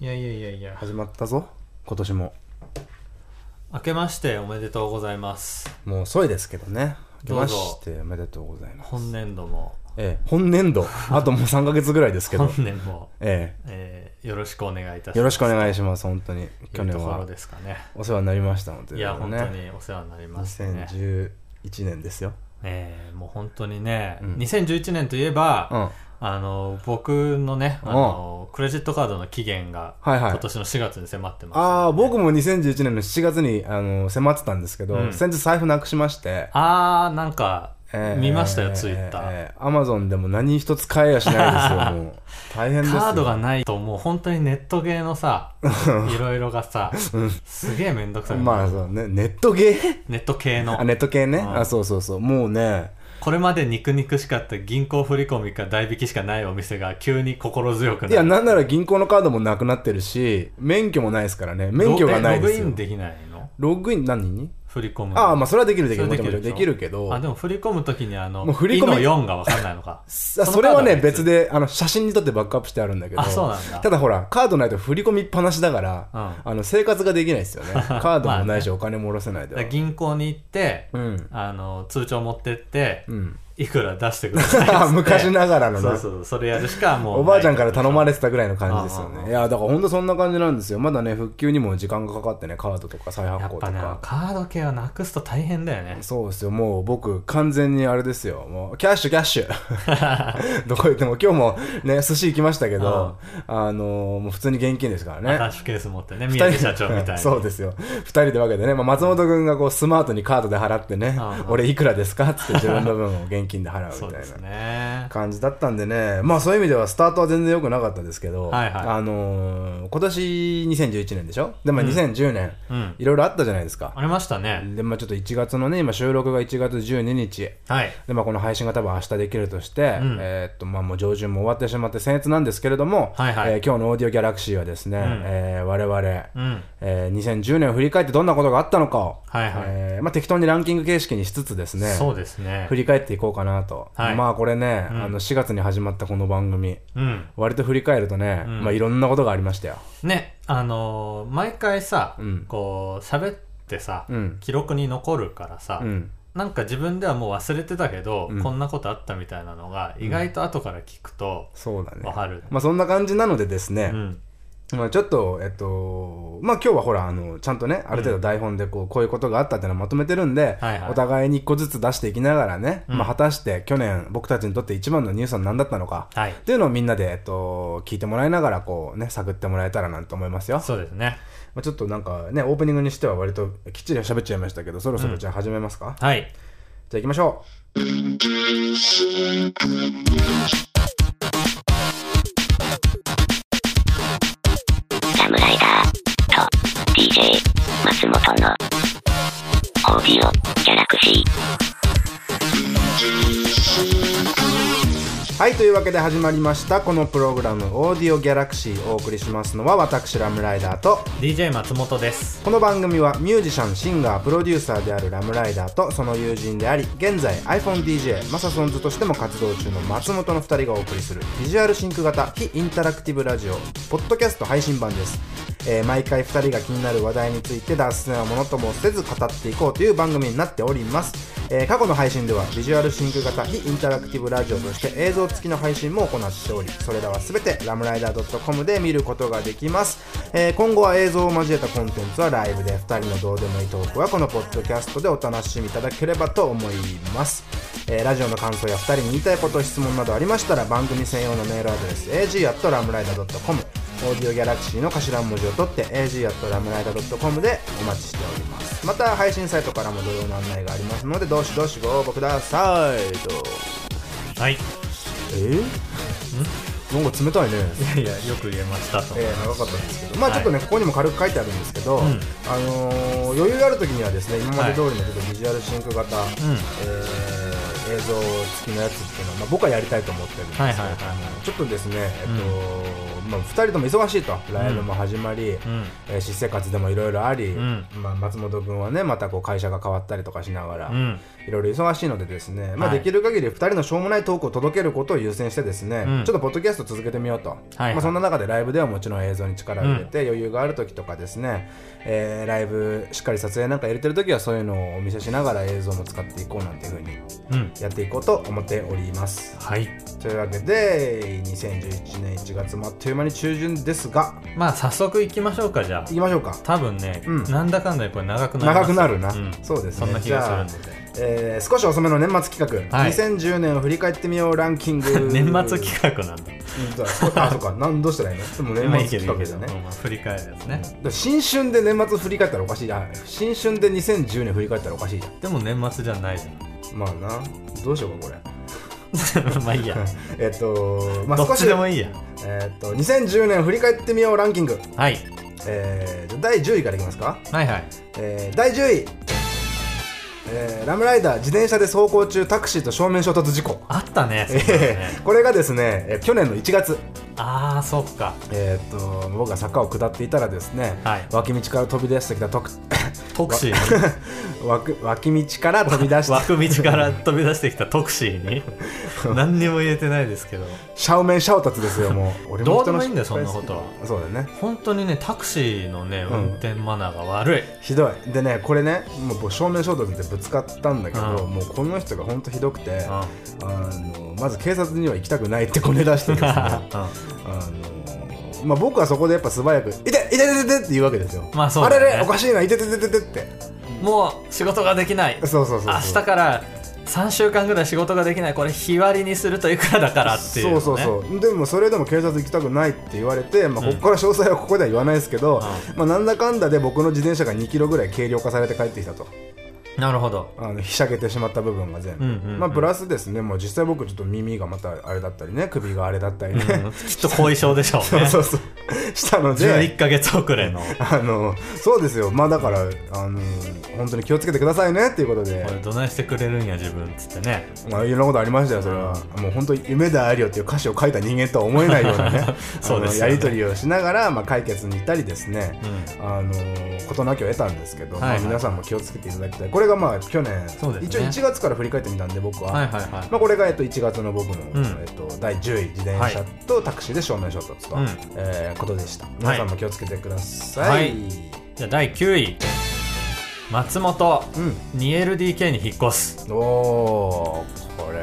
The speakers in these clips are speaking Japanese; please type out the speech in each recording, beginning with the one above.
いやいやいやいや。始まったぞ今年も。明けましておめでとうございます。もう遅いですけどね。明けまどうぞ。しておめでとうございます。本年度も。ええ本年度。あともう3ヶ月ぐらいですけど。本年も、ええ。ーよろしくお願いいたします。えよろしくお願いします本当に。去年というところは。ですかね。お世話になりましたのでいや本当ねにお世話になりましたね2011年ですよ。えーもう本当にね、うん。2011年といえば、うんあの僕のねあのクレジットカードの期限がはいはい。今年の4月に迫ってます、ああ僕も2011年の7月にあの迫ってたんですけど、うん。先日財布なくしまして。あーなんかええ見ましたよ、ツイッター、えアマゾンでも何一つ買えやしないですよ もう。大変ですよ。カードがないともう本当にネットゲーのさいろいろがさ、すげえめんどくさい、まあそうね。ネットゲー？ネット系の。あネット系ね、うん。あそうそうそう。もうねこれまで肉々しかった銀行振込か代引きしかないお店が急に心強くなる。いやなんなら銀行のカードもなくなってるし免許もないですからね。免許がないですよ。ログインできないの？ログイン何に？振り込む。ああまあそれはできるできる。できるできるけど。あでも振り込むときにあのもう振り込みいの4が分かんないのか？あそれはね別。でであの写真に撮ってバックアップしてあるんだけど。あそうなんだ。ただほらカードないと振り込みっぱなしだから、うん。あの生活ができないですよね。カードもないし、お金も下ろせないでは。銀行に行って、うん。あの通帳持ってって、うんいくら出してください。昔ながらのね。そうそうそれやるしかもうおばあちゃんから頼まれれてたぐらいの感じですよね。いやだからほんとそんな感じなんですよ。まだね復旧にも時間がかかってねカードとか再発やっぱね行とかカード系はなくすと大変だよね。そうです。よもう僕完全にあれですよ。もうキャッシュキャッシュ。どこ行っても今日もね寿司行きましたけど、あのーもう普通に現金ですからね。アタッシュケース持ってね宮城社長みたいに。そうですよ。二人で分けてね、まあ、松本君がこうスマートにカードで払ってね俺いくらですかっつって自分の分を現金で払うみたいな感じだったんでね。まあそういう意味ではスタートは全然良くなかったですけど、はいはい。あのー今年2011年でしょ？で、まあ、2010年、うん。いろいろあったじゃないですか。ありましたね。で、まあ、ちょっと1月のね今収録が1月12日。はい。で、まあ、この配信が多分明日できるとして、うん。えーっと、まあ、もう上旬も終わってしまって僭越なんですけれども、はいはい。えー今日のオーディオギャラクシーはですね、ん。えー我々、うん。えー2010年を振り返ってどんなことがあったのかを、はいはい。えーまあ、適当にランキング形式にしつつですね、そうですね。振り返っていこうかなと。はい。まあこれね、うん。あの4月に始まったこの番組、うん。割と振り返るとね、うん。まあいろんなことがありましたよ。ねあのー毎回さ、うん。こう喋ってさ、うん。記録に残るからさ、うん。なんか自分ではもう忘れてたけど、うん。こんなことあったみたいなのが意外と後から聞くとそうだね。わかる、まあそんな感じなのでですね、うんまあちょっと、えっと、まあ今日はほら、あの、ちゃんとね、ある程度台本でこう、こういうことがあったっていうのをまとめてるんで、はいはい。お互いに一個ずつ出していきながらね、うん。まあ果たして去年僕たちにとって一番のニュースは何だったのか、はい。っていうのをみんなで、えっと、聞いてもらいながら、こうね、探ってもらえたらなんて思いますよ。そうですね。まあ、ちょっとなんかね、オープニングにしては割ときっちり喋っちゃいましたけど、そろそろじゃあ始めますか、はい。じゃあ行きましょラ 松本のオーディオギャラクシー。う。はい、というわけで始まりました、このプログラム、オーディオギャラクシーお送りしますのは、私、ラムライダーと、DJ 松本ですこの番組はミュージシャン、シンガー、プロデューサーであるラムライダーとその友人であり、現在 iPhoneDJ、マサソンズとしても活動中の松本の2人がお送りするビジュアルシンク型非インタラクティブラジオ、ポッドキャスト配信版です。えー毎回2人が気になる話題について脱線はものともせず語っていこうという番組になっております。えー過去の配信ではビジュアルシンク型非インタラクティブラジオとして映像像付きの配信も行っており、それらはすべてラムライダー .com で見ることができます。えー今後は映像を交えたコンテンツはライブで2人のどうでもいいトークはこのポッドキャストでお楽しみいただければと思います。えーラジオの感想や2人に言いたいこと、質問などありましたら番組専用のメールアドレス ag.lamrider.com オーディオギャラクシーの頭文字を取って ag.lamrider.com でお待ちしております。また配信サイトからも同様の案内がありますのでどしどしご応募ください。はいえー、なんか冷たいね。いやいやよく言えましたと、えー長かったんですけど、まあはいちょっとね、ここにも軽く書いてあるんですけど、うん。あのー余裕がある時にはですね、今まで通りのちょっとビジュアルシンク型、うん。えー映像付きのやつっていうのは、まあ、僕はやりたいと思ってるんですけど、はいはいはいはい。ちょっとですね、えっとまあ、2人とも忙しいと。ライブも始まり、うん。えー私生活でもいろいろあり、ん。まあ、松本君はねまたこう会社が変わったりとかしながら、うん。いろいろ忙しいのでですね、まあ、はい。できる限り2人のしょうもないトークを届けることを優先してですね、うん。ちょっとポッドキャスト続けてみようと、はいまあ、そんな中でライブではもちろん映像に力を入れて、余裕がある時とかですね、えーライブしっかり撮影なんか入れてる時はそういうのをお見せしながら映像も使っていこうなんていう風にうん。やっていこうと思っております。はい。というわけで2011年1月もあっという間に中旬ですが。まあ早速行きましょうかじゃあ。行きましょうか。多分ね、うん。なんだかんだでこれ長くなります。長くなるな、うん。そうですね。そんな気がするので。えー少し遅めの年末企画、はい。2010年を振り返ってみようランキング。年末企画なんだ。うんあそうか。なんどうしたらいいの？でも年末企画じゃねうんまあ振り返るやつね、だから新春で年末振り返ったらおかしい。あ新春で2010年振り返ったらおかしいじゃでも年末じゃないじん。まあな。どうしようかこれ。ゃん まあいいや。えっとまあ少しちでもいいや。えっと2010年振り返ってみようランキング。はい。えー第10位からいきますか。はいはい。えー第10位、えーラムライダー自転車で走行中タクシーと正面衝突事故。あったねそんなのえね。ーこれがですね、えー去年の1月ああそっか。えーっと僕が坂を下っていたらですね、はい。脇道から飛び出してきたトクトクシーに脇脇道から飛び出して。枠道から飛び出してきたトクシーに。何にも言えてないですけど。正面衝突ですよもう。俺どうでもいいんだよそんなことは。そうだよね。本当にねタクシーのねん運転マナーが悪い、ひどい。でねこれねもう僕正面衝突でぶつかったんだけど、うん。もうこの人が本当ひどくて、うん。あのまず警察には行きたくないってこね出してですね。あのまあ、僕はそこでやっぱ素早く「いていていていて!」って言うわけですよ、まあそうだねあれれおかしいないてててててってもう仕事ができない。そうそうそう明日から3週間ぐらい仕事ができない。これ日割りにするといくらだからっていう、ね、そうそうそう。でもそれでも警察行きたくないって言われて、まあ、ここから詳細はここでは言わないですけど、まあ、なんだかんだで僕の自転車が2キロぐらい軽量化されて帰ってきたとなるほど。あのひしゃげてしまった部分が全部、うんうんうん。まあ、プラスですね。もう実際僕ちょっと耳がまたあれだったりね。首があれだったりね、うん。きっと後遺症でしょうね。そうそうそう。したので。11ヶ月遅れの。あのそうですよ。まあだからあの本当に気をつけてくださいね。っていうことで。どないしてくれるんや自分っつってね。まあいろんなことありましたよそれは、もう本当に夢であるよっていう歌詞を書いた人間とは思えないようなね。そうですよね。やり取りをしながら、まあ、解決に行ったりですね、あの事なきを得たんですけど、はいはい。まあ、皆さんも気をつけていただきたい。これがまあ去年、ね。一応1月から振り返ってみたんで僕は、はいはいはい。まあ、これがえっと1月の僕の、うん。えっと、第10位自転車とタクシーで正面衝突と、うんえーことでした。皆さんも気をつけてください、はい。じゃあ第9位。松本うん。2LDK に引っ越す。おーこれ。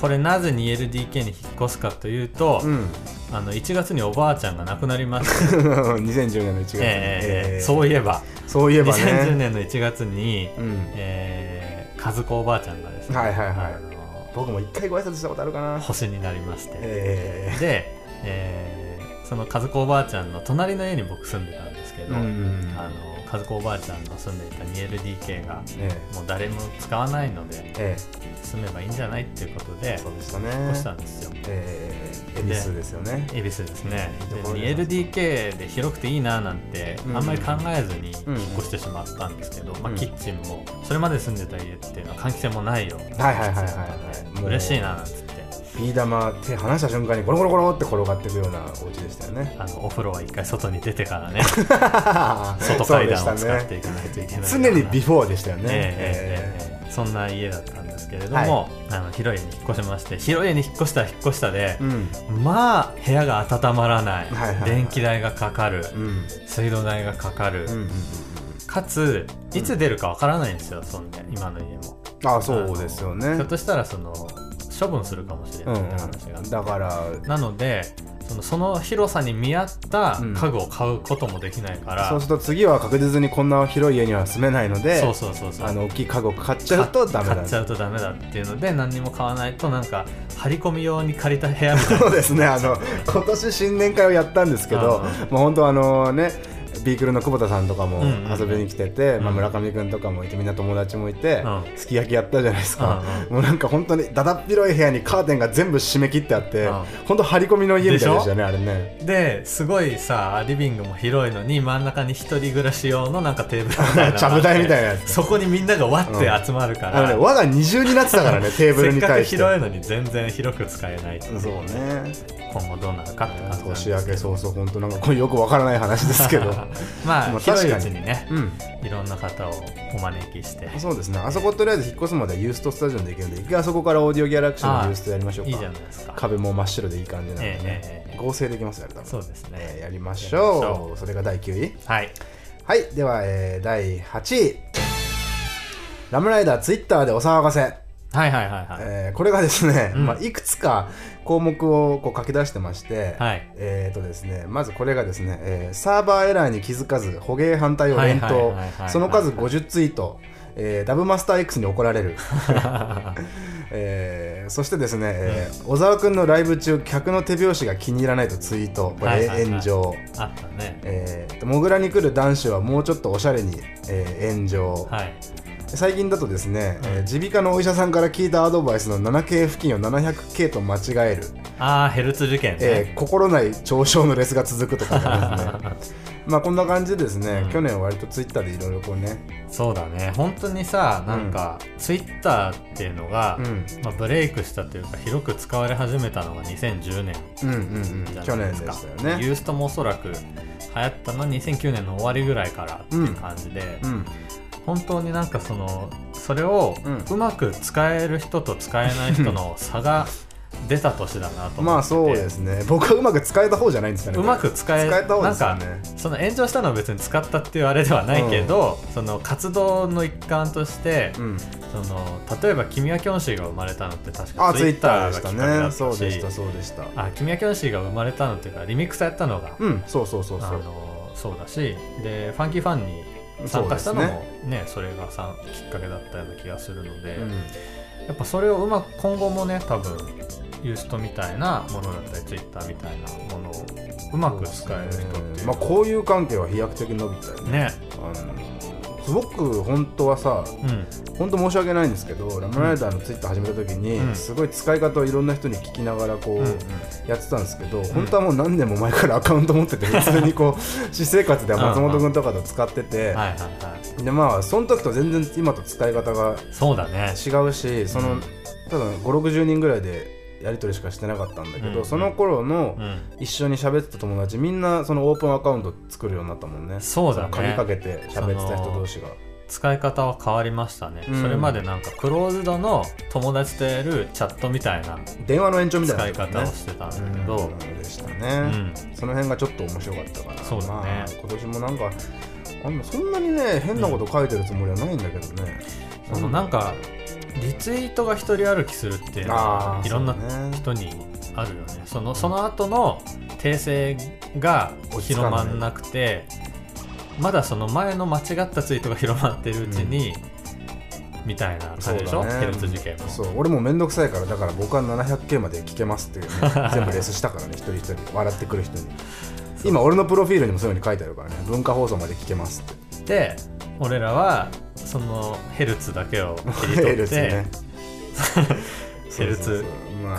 これなぜ 2LDK に引っ越すかというと、うんあの1月におばあちゃんが亡くなりまして、2010年の1月に、えーえーそういえば。そういえばね。2010年の1月に、うん。えー、和子おばあちゃんがですね、はいはいはい。あの僕も一回ご挨拶したことあるかな。星になりまして、えで、えーその和子おばあちゃんの隣の家に僕住んでたんですけー、ど、うん。あの和子おばあちゃんの住んでいた 2LDK がえもう誰も使わないので住めばいいんじゃないっていうことでー、そうでしたね。引っ越したんですよ。えー、恵比寿ですよね。恵比寿ですね。でです 2LDK で広くていいななんてうん。あんまり考えずにうん。引っ越してしまったんですけど、まあ、うん。キッチンもそれまで住んでた家っていうのは換気扇もないよはいはいはいはいはい。もう。嬉しいななんつってビー玉手離した瞬間にゴロゴロゴロって転がっていくようなお家でしたよね。あのお風呂は一回外に出てからね。外階段を使っていかないといけない。常にビフォーでしたよね、ええええええ。そんな家だったんですけれども、あの広い家に引っ越しまして広い家に引っ越したら引っ越したでえ、うん。まあ部屋が温まらない,、はいはいはい。電気代がかかる、うん。水道代がかかる、うんうん。かついつ出るかわからないんですよそんで今の家も。うん。あそうですよね。ひょっとしたらその処分するかもしれうんないって話が、うんだからなのでそのその広さに見合ったうん。家具を買うこともできないから、そうすると次は確実にこんな広い家には住めないのでそうそうそうそう。あの大きい家具を買っちゃうとダメだ。買っちゃうとダメだっていうので何にも買わないとなんか張り込み用に借りた部屋みたいな。そうですね。あの今年新年会をやったんですけどうん。もう本当あのねビークルの久保田さんとかもうんうんうん。遊びに来てて、まあ、うん村上君とかもいてみんな友達もいて、うん。すき焼きやったじゃないですか、うんもうなんか本当にだだっ広い部屋にカーテンが全部閉め切ってあって、うん。本当張り込みの家みたいでしたよねあれね。ですごいさリビングも広いのに真ん中に一人暮らし用のなんかテーブルみたいな。ちゃぶ台みたいなやつ。そこにみんながわって集まるかあのねら、輪が二重になってたからねテーブルにせっかく対して広いのに全然広く使えないそうね。今後どうなるかって感じなんです年明け早々本当なんかこれよくわからない話ですけど まあまあ広いう確かにちにねうん。いろんな方をお招きして。そうですね。あそことりあえず引っ越すまではユーストスタジオで行けるんで一回あそこからオーディオギャラクシーのユーストやりましょうか。いいじゃないですか。壁も真っ白でいい感じなんでね、ええ合成できますよあれ多分そうですね、えーやりましょう。それが第9位。はい。はい。では、えー第8位。ラムライダーツイッターでお騒がせ、はいはいはいはい、えーこれがですね、うん。まあ、いくつか項目をこう書き出してまして、はい。えーとですね、まずこれがですね、えーサーバーエラーに気づかず捕鯨反対を連投。その数50ツイート、えーダブマスター X に怒られる、えーそしてですね、えー小沢君のライブ中客の手拍子が気に入らないとツイート。これ炎上、あったね。えーとモグラに来る男子はもうちょっとおしゃれに、えー炎上、はい最近だとですねえー耳鼻科のお医者さんから聞いたアドバイスの 7K 付近を 700K と間違える、ああヘルツ受験ね、えー心ない上昇のレスが続くとかですね。まあこんな感じでですね、うん。去年割とツイッターでいろいろこうね、そうだね。本当にさなんか、ツイッターっていうのが、うん、まあ、ブレイクしたというか広く使われ始めたのが2010年うんうんうん。じゃ去年ないですか。でしたよね。ユーストもおそらく流行ったのは2009年の終わりぐらいからっていう感じで、うん本当になんかそのそれをうん。うまく使える人と使えない人の差が出た年だなと思ってて。まあそうですね。僕はうまく使えた方じゃないんですかねうまく使え使えた方なんかですよね。その炎上したのは別に使ったっていうあれではないけど、その活動の一環として、うん。その例えば「君はキョンシー」が生まれたのって確かあツイッターでしたがきっかけだねったしそうでしたそうでした。あ君はキョンシーが生まれたのっていうかリミックスやったのが、うん。そうそうそうそう。そうだしでファンキーファンに参加したのもね。それがさきっかけだったような気がするので、うん。やっぱそれをうまく今後もね多分ユーストみたいなものだったりツイッターみたいなものをうまく使える人っていうまあこういう関係は飛躍的に伸びたよね。ね。あのすごく本当はさうん。本当申し訳ないんですけどラムライダーのツイッター始めた時に、うん。すごい使い方をいろんな人に聞きながらこう、うんうん。やってたんですけど、本当はもう何年も前からアカウント持ってて普通にこう 私生活では松本君とかと使ってて、でまあその時と全然今と使い方がそうだね。違うしその、うん。多分560人ぐらいでやり取りしかしてなかったんだけど、うんその頃のうん。一緒に喋ってた友達みんなそのオープンアカウント作るようになったもんね。そうだね。の鍵かけて喋ってた人同士が。使い方は変わりましたね、うん。それまでなんかクローズドの友達とやるチャットみたいな電話の延長みたいな使い方をしてたんだけど、うん。でしたうね、ん。その辺がちょっと面白かったかなそうだね。まあ、今年もなんかあんまそんなにね変なこと書いてるつもりはないんだけどね、そのなんかリツイートが一人歩きするっていろんな人にあるよね。そのその後の訂正が広まんなくてまだその前の間違ったツイートが広まってるうちに、みたいな感じでしょ、そうだね。ヘルツ事件も。そう。俺も面倒くさいからだから僕は 700K まで聞けますっていうね。全部レスしたからね一人一人笑ってくる人に。今俺のプロフィールにもそういうふうに書いてあるからね。文化放送まで聞けますって。で俺らはそのヘルツだけを切り取ヘってヘルツ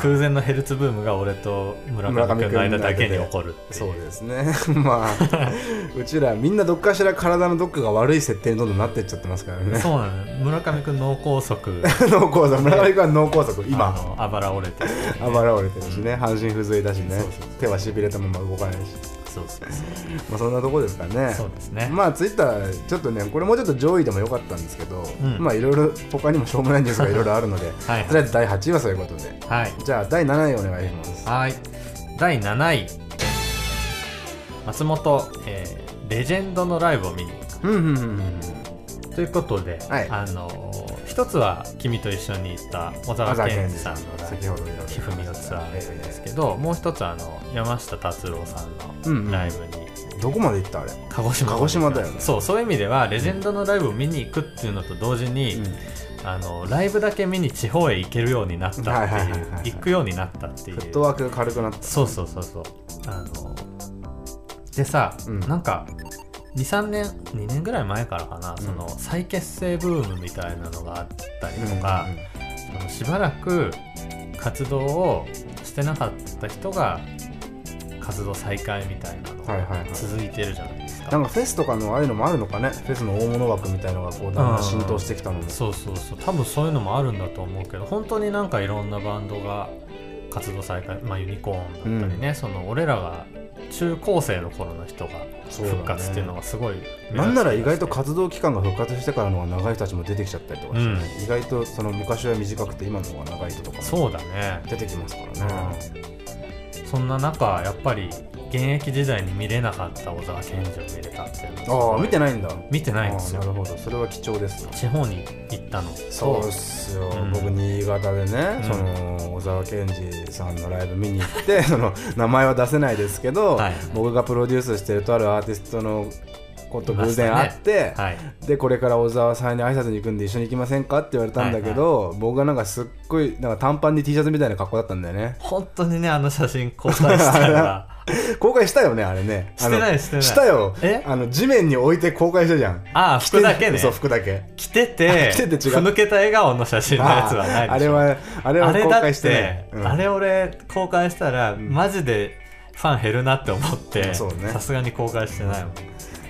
空前のヘルツブームが俺と村上君の間だけに起こるそうですね。まあ うちらみんなどっかしら体のどっかが悪い設定にどんどんなってっちゃってますからね。そうなのよ。村上君脳梗塞。脳梗塞。村上君は脳梗塞。あ今のあばら折れてる、あばら折れてるしね。半身不随だしね。手はしびれたまま動かないしそうそうそうまあそんなとこですかね。そうですね。まあツイッターちょっとねこれもうちょっと上位でもよかったんですけど、うん。まあいろいろ他にもしょうもないニュースがいろいろあるので はいとりあえず第8位はそういうことで。はい。じゃあ第7位お願いします。はい。第7位。松本、えーレジェンドのライブを見に行うんうんうんうん。くということで、はい。あのー一つは君と一緒に行った小沢健二さんの先ほどいろいろブひふみのツアーですけど、もう一つはあの山下達郎さんうんうん。のライブに。どこまで行ったあれ？鹿児島鹿児島だよね。そうそういう意味ではレジェンドのライブを見に行くっていうのと同時に、あのライブだけ見に地方へ行けるようになったってはいはいはいはいはい。行くようになったっていう。フットワークが軽くなった。そうそうそうそう。あのでさ、うん。なんか23年2年ぐらい前からかな、その再結成ブームみたいなのがあったりとか、そのしばらく活動をしてなかった人が活動再開みたいなのはいはいはい。が続いてるじゃないですか。なんかフェスとかのああいうのもあるのかね？フェスの大物枠みたいのがこうだんだん浸透してきたのも。そうそうそう。多分そういうのもあるんだと思うけど本当になんかいろんなバンドが活動再開、まあ、ユニコーンだったりね、その俺らが中高生の頃の人が復活っていうのがすごいなんなら意外と活活動期間が復活してからの方が長い人たちも出てきちゃったりとかして、ね。意外とその昔は短くて今の方が長い人とかもそうだね。出てきますからね、そんな中やっぱり現役時代に見れなかった小沢健二を見れたっていうの。ああ見てないんだ。見てないんですよ。なるほど。それは貴重です。よ地方に行ったの。とそうっすよ、うん。僕新潟でね、うん。その小沢健二さんのライブ見に行って その名前は出せないですけど、はい。僕がプロデュースしてるとあるアーティストのこと偶然会って、はい。でこれから小沢さんに挨拶に行くんで一緒に行きませんかって言われたんだけど、僕がなんかすっごいなんか短パンに T シャツみたいな格好だったんだよね。本当にねあの写真公開したら 公開したよねあれね。してないしてない。したよ。え？あの地面に置いて公開したじゃん。ああ服だけね。そう服だけ。着てて 着てて違う。ふぬけた笑顔の写真のやつはないでしょ。ああれはあれは公開してない。て、うん。あれ俺公開したら、ん。マジでファン減るなって思ってそうね。さすがに公開してないもん。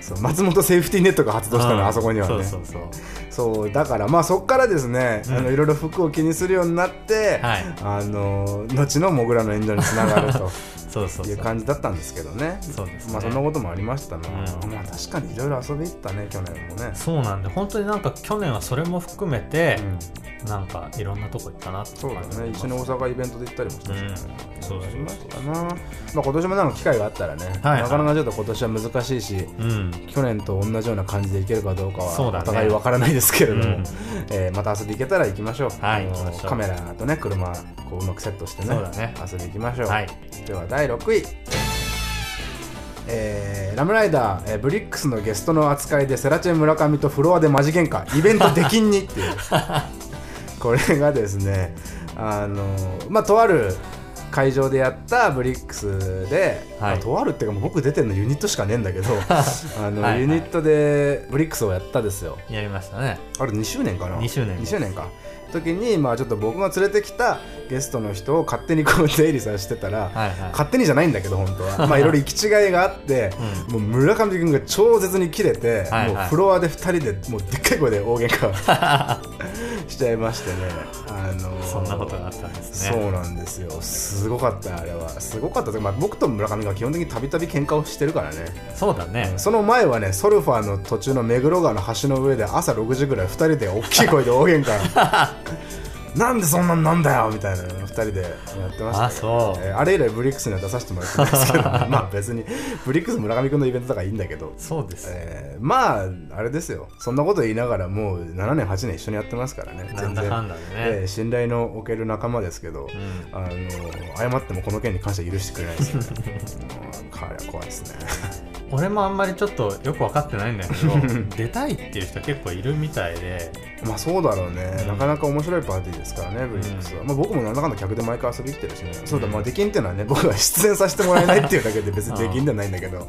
そう松本セーフティーネットが発動したの、うんあそこにはね。そうそうそう。そうだからまあそっからですね、うん。あのいろいろ服を気にするようになって、はい。あの後のモグラの炎上につながると いう感じだったんですけどね。そうですねまあそんなこともありましたな、うん。まあ確かにいろいろ遊び行ったね去年もね。そうなんで本当になんか去年はそれも含めてう、んなんかいろんなとこ行ったなって。そうだね。一緒に大阪イベントで行ったりもしたし。ね、うん。そうそうそな、まあ、今年もなんか機会があったらね、はいなかなかちょっと今年は難しいしうん。去年と同じような感じでいけるかどうかはお互いわからないですけれども、うん。えーまた遊び行けたら行きましょう、はい。カメラとね車こううまくセットしてねそうだね。遊び行きましょう、はい。では第6位。えーラムライダー、えーブリックスのゲストの扱いでセラチェン村上とフロアでマジ喧嘩。イベントできんにっていう これがですねあのまあとある会場でやったブリックスで、はい。まあとあるっていうかもう僕出てるのユニットしかねえんだけど あのはいはい。ユニットでブリックスをやったですよ。やりましたね。あれ2周年かな？2周年2周年か時にまあちょっと僕が連れてきたゲストの人を勝手にこう出入りさせてたら、はいはい。勝手にじゃないんだけど本当は。まあいろいろ行き違いがあって、もう村上君が超絶にキレて、はいはい。もうフロアで2人でもうでっかい声で大喧嘩 しちゃいましてね。あのーそんなことがあったんですね。そうなんですよ。すごかったあれは。すごかったまあ、僕と村上が基本的にたびたび喧嘩をしてるからね。そうだね。その前はねソルファーの途中の目黒川の橋の上で朝6時ぐらい2人で大きい声で大喧嘩 なんでそんなんなんだよみたいなの2人でやってましたあそう。えーあれ以来ブリックスには出させてもらってないですけど。まあ別にブリックス村上君のイベントとかいいんだけど、そうです。えーまああれですよ。そんなこと言いながらもう7年8年一緒にやってますからね。なんだかんね、えー信頼のおける仲間ですけど、うん。あの謝ってもこの件に関しては許してくれないですよね。うん彼は怖いですね俺もあんまりちょっとよく分かってないんだけど 出たいっていう人結構いるみたいで。まあそうだろうね、うん。なかなか面白いパーティーですからね、ブリックスは。まあ僕もなんだかんだ客で毎回遊び行ってるしね、そうだ、まあ出禁っていうのはね、僕は出演させてもらえないっていうだけで別に出禁ではないんだけど、はい。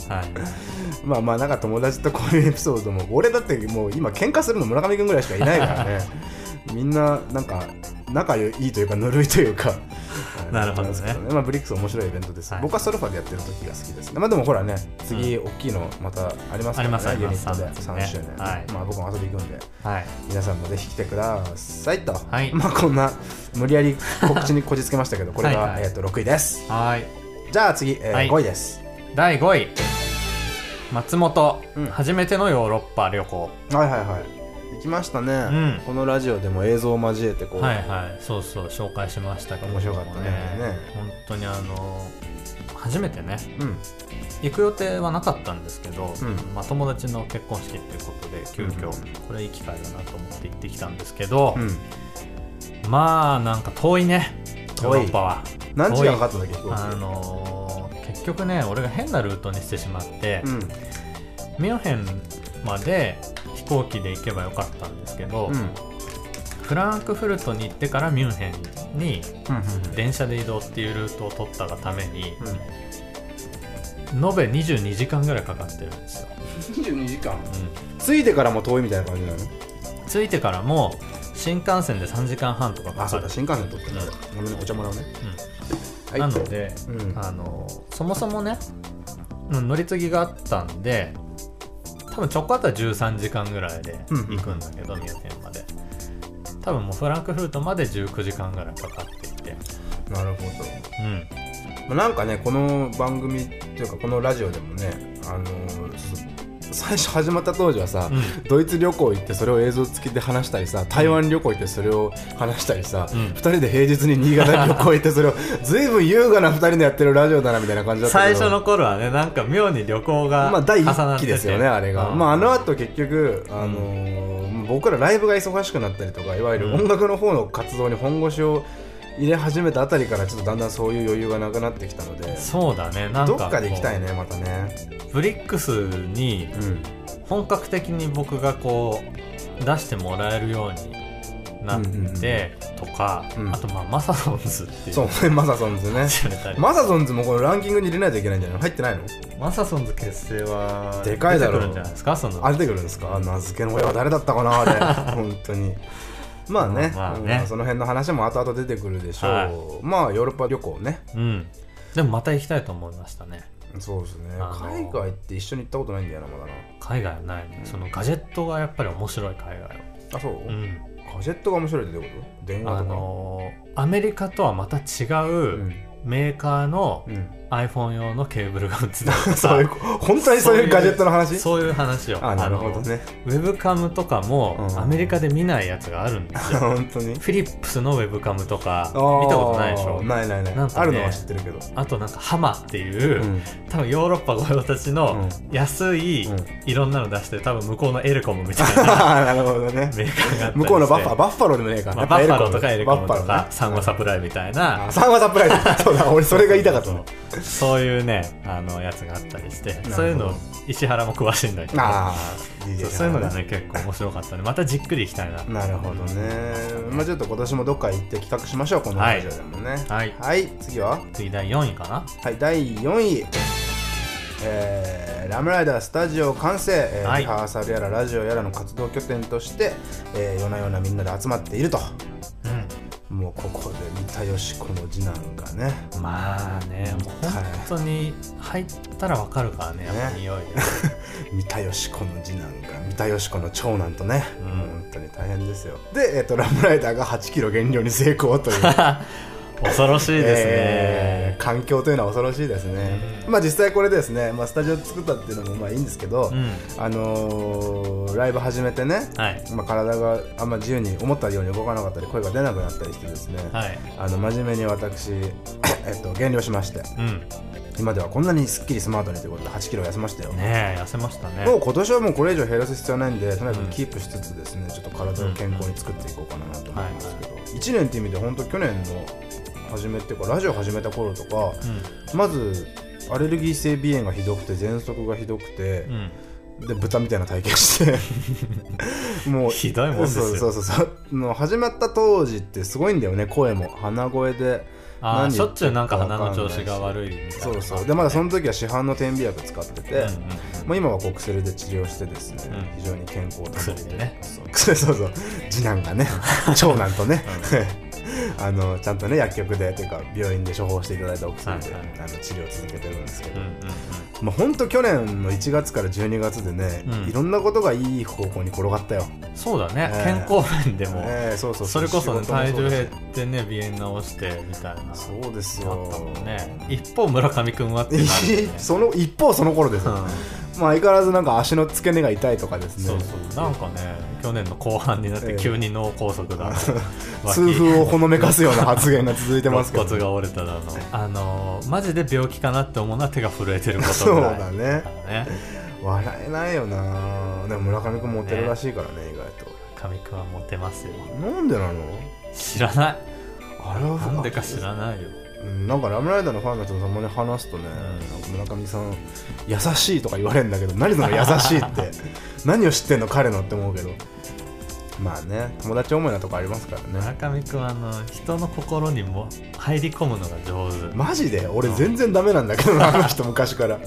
まあまあなんか友達とこういうエピソードも、俺だってもう今喧嘩するの村上君ぐらいしかいないからね、みんななんか仲いいというか、ぬるいというか、なるほどね。なんですけまあブリックス面白いイベントです。はい。僕はソルファでやってる時が好きです。ね。まあでもほらね、次大きいのまたありますからね、ありますあります。ユニットで。3月3ね周年。はい。まあ僕も遊び行くんで。はい。皆さんもぜひ来てくださいと、はい。まあこんな無理やり告知にこじつけましたけど これがはえー、と6位です。はい。じゃあ次、えーはい。5位です。第5位。松本、うん。初めてのヨーロッパ旅行。はいはいはい。行きましたね、ん。このラジオでも映像を交えてこう、はいはい。そうそう。紹介しましたけども面白かったね。ね。本当にあの初めてね。うん。行く予定はなかったんですけど、うん。まあ、友達の結婚式っていうことで急遽、うんこれいい機会だなと思って行ってきたんですけど、うん。まあなんか遠いね。ヨーロッパは。何時間かかったんだっけあのー結局ね俺が変なルートにしてしまって、うん。ミュンヘンまで飛行機で行けばよかったんですけど、うん。フランクフルトに行ってからミュンヘンにうんうん電車で移動っていうルートを取ったがために、延べ22時間ぐらいかかってるんですよ、22時間？う着いてからも遠いみたいな感じなの？ん、着いてからも新幹線で3時間半とかかあそうかるだ新幹線取ってる。ごめんねお茶もらうね。はい。なので、うん。あのそもそもねうん乗り継ぎがあったんで多分直行だったら13時間ぐらいで行くんだけど、ミュンヘンまで。多分もうフランクフルトまで19時間ぐらいかかっていて。なるほど。うん。まあなんかねこの番組っていうかこのラジオでもねあのーそ最初始まった当時はさ、うん。ドイツ旅行行ってそれを映像付きで話したりさ台湾旅行行ってそれを話したりさ、うん。2人で平日に新潟旅行行ってそれをずいぶん優雅な2人でやってるラジオだなみたいな感じだったけど。最初の頃はねなんか妙に旅行がまあ第重なってて一期ですよねあれが、うん。まああの後結局あのー僕らライブが忙しくなったりとかいわゆる音楽の方の活動に本腰を入れ始めたあたりからちょっとだんだんそういう余裕がなくなってきたのでそうだね。なんかどっかで行きたいねねまたね。ブリックスにうん本格的に僕がこう出してもらえるようになってとか、うん。あとまあマサソンズっていう。そうねマサソンズね。マサソンズもこのランキングに入れないといけないんじゃないの？入ってないの？マサソンズ結成はでかいだろう。出てくるんじゃないですか？その。あ出てくるんですか？名付けの親は誰だったかなあれ。本当にまあね,、まあね。うんその辺の話も後々出てくるでしょう、はい。まあヨーロッパ旅行ね。うん。でもまた行きたいと思いましたね。そうですね。あの海外って一緒に行ったことないんだよなまだな。海外はないね。そのガジェットがやっぱり面白い海外は。あそう、うん。ガジェットが面白いってどういうこと？電話あとか、のーアメリカとはまた違ううん。メーカーのうん iPhone 用のケーブルが売ってた。りとかそういう本当にそういうガジェットの話？そういう話をあなるほどね。ウェブカムとかもうん。アメリカで見ないやつがあるんですよ。本当に？フィリップスのウェブカムとか見たことないでしょ？ないないない。なねあるのは知ってるけど。あとなんかハマっていう、うん。多分ヨーロッパ御用達の安い、うん。いろんなの出してる多分向こうのエレコムみたいな なるほどね。メーカーが向こうのバッファバッファローでもねえか、まあ、バッファローとかエエレコムとか、ね。サンワサプライみたいな、あサンワサプライ。ズそうだ俺それが言いたかった そういうねあのやつがあったりしてそういうの石原も詳しいんだけど。ああそうそういうのがね結構面白かったんでまたじっくりいきたいな。なるほどね。まあちょっと今年もどっか行って企画しましょうこのラジオでもね。はい。はい、次は？次第4位かな？はい第4位。えーラムライダースタジオ完成、えーはい。リハーサルやらラジオやらの活動拠点として、えー夜な夜なみんなで集まっていると。うんもうここで三田佳子の次男がね。まあねもうはい本当に入ったらわかるからねやっぱね匂い三田佳子の次男が。三田佳子の長男とね、うん。本当に大変ですよ。で、えー、とラムライダーが8キロ減量に成功という 恐ろしいですね、えー環境というのは恐ろしいですね、まあ実際これですね、まあ、スタジオ作ったっていうのもまあいいんですけど、うん。あのーライブ始めてね、はい。まあ、体があんま自由に思ったように動かなかったり声が出なくなったりしてですね、はい。あの真面目に私、えっと、減量しまして。うん。今ではこんなにすっきりスマートにということで8キロ痩せましたよ、ねえ痩せましたね。もう今年はもうこれ以上減らす必要はないんでとにかくキープしつつですね、ちょっと体を健康に作っていこうかなと思いますけど、1年っていう意味で本当去年の始めってラジオ始めた頃とかうまずアレルギー性鼻炎がひどくて喘息がひどくてん、うん、で豚みたいな体験して もうひどいもんですよ。そうそうそうそう。もう始まった当時ってすごいんだよね声も。鼻声であしょっちゅうなんか鼻の調子が悪いみたいなそうそう。でまだその時は市販の点鼻薬使ってて、うんうんうん。まあ、今はこう薬で治療してですね、うん。非常に健康を保って。薬でね。そう。そうそう。次男がね 長男とね、あのちゃんとね薬局でというか病院で処方していただいたお薬で、はいはい。あの治療を続けてるんですけど、うんうんまあ本当去年の1月から12月でね、うん。いろんなことがいい方向に転がったよ、うんそうだね、ええ。健康面でも、ええそうそうそれこそ、ね、体重減ってね鼻炎治してみたいな。そうですあよね。一方村上君はってね。その一方その頃ですよ、うんまあ相変わらずなんか足の付け根が痛いとかですね。そうそう。なんかね去年の後半になって急に脳梗塞だ。の、痛風をほのめかすような発言が続いてますけど、肋骨が折れただのあのマジで病気かなって思うのは手が震えてることそうだね。ね。笑えないよな。でも村上君モテるらしいからね意外上君はモテますよ。となんでなの？知らない。あれはなんでか知らないよ。うんなんかラムライダーのファンの人とたまに話すとね、村上さん優しいとか言われるんだけど何その優しいって？何を知ってんの彼のって思うけど。まあね友達思いなとこありますからね。村上君はあの人の心にも入り込むのが上手。マジで？俺全然ダメなんだけどなあの人昔から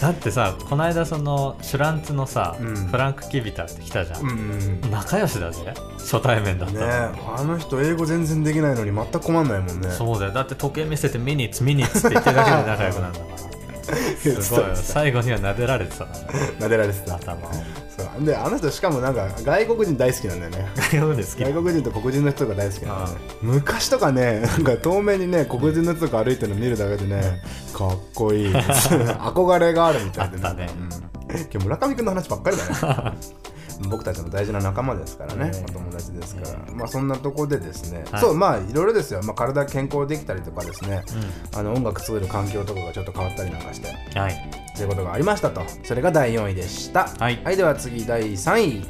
だってさこの間そのシュランツのさ、うん。フランク・キビタって来たじゃん、うんうんうん。仲良しだぜ。初対面だったねら、あの人英語全然できないのに全く困んないもんね。そうだよ。だって時計見せてミニッツミニッツって言ってるだけで仲良くなるんだから。すごいよ。最後には撫でられてたから。撫でられてた。頭をであの人しかもなんか外国人大好きなんだよね。外国人と黒人の人が大好きなんだよね。昔とかねなんか遠目にね黒人の人とか歩いてるの見るだけでねかっこいい。憧れがあるみたいであったね。うん。今日村上君の話ばっかりだね。僕たちの大事な仲間ですからね、ねお友達ですから、まあそんなとこでですね、はい。そうまあいろいろですよ、まあ、体健康できたりとかですね、うあの音楽作る環境とかがちょっと変わったりなんかして。んはいということがありましたと。それが第4位でした。はい。では次第3位。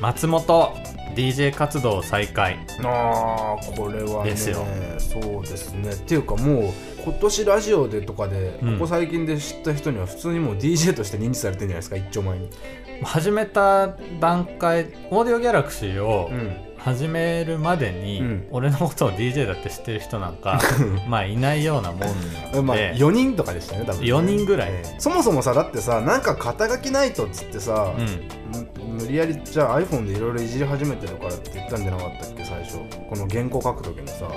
松本 DJ 活動再開。あーこれはねですよ。そうですね。っていうかもう今年ラジオでとかで、うん。ここ最近で知った人には普通にもう DJ として認知されてるんじゃないですか一丁前に。始めた段階オーディオギャラクシーをうん始めるまでに、うん。俺のことを DJ だって知ってる人なんか まあいないようなもんで、まあ4人とかでしたよね多分ね。4人ぐらい。ええ。そもそもさだってさなんか肩書きないとっつってさ、うん。む無理やりじゃあ iPhone でいろいろいじり始めてるからって言ったんじゃなかったっけ最初。この原稿書く時にさ。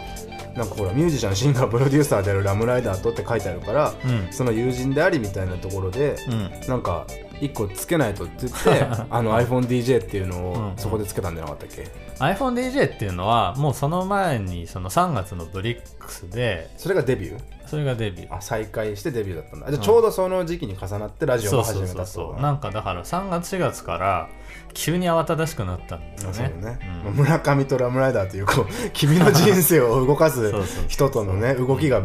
なんかほらミュージシャンシンガープロデューサーであるラムライダーとって書いてあるからうん。その友人でありみたいなところで、うん。なんか1個つけないとって言って あの iPhoneDJ っていうのをうんそこでつけたんじゃなかったっけ？iPhoneDJ っていうのはもうその前にその3月のブリックスでそれがデビュー？それがデビュー。あ再開してデビューだったんだ。じゃあちょうどその時期に重なってラジオそうそうも始めそうそうたってことだなんかだから3月4月から急に慌ただしくなったんだよあそうねね、うん。村上とラムライダーというこう君の人生を動かす そうそう。人とのね動きが、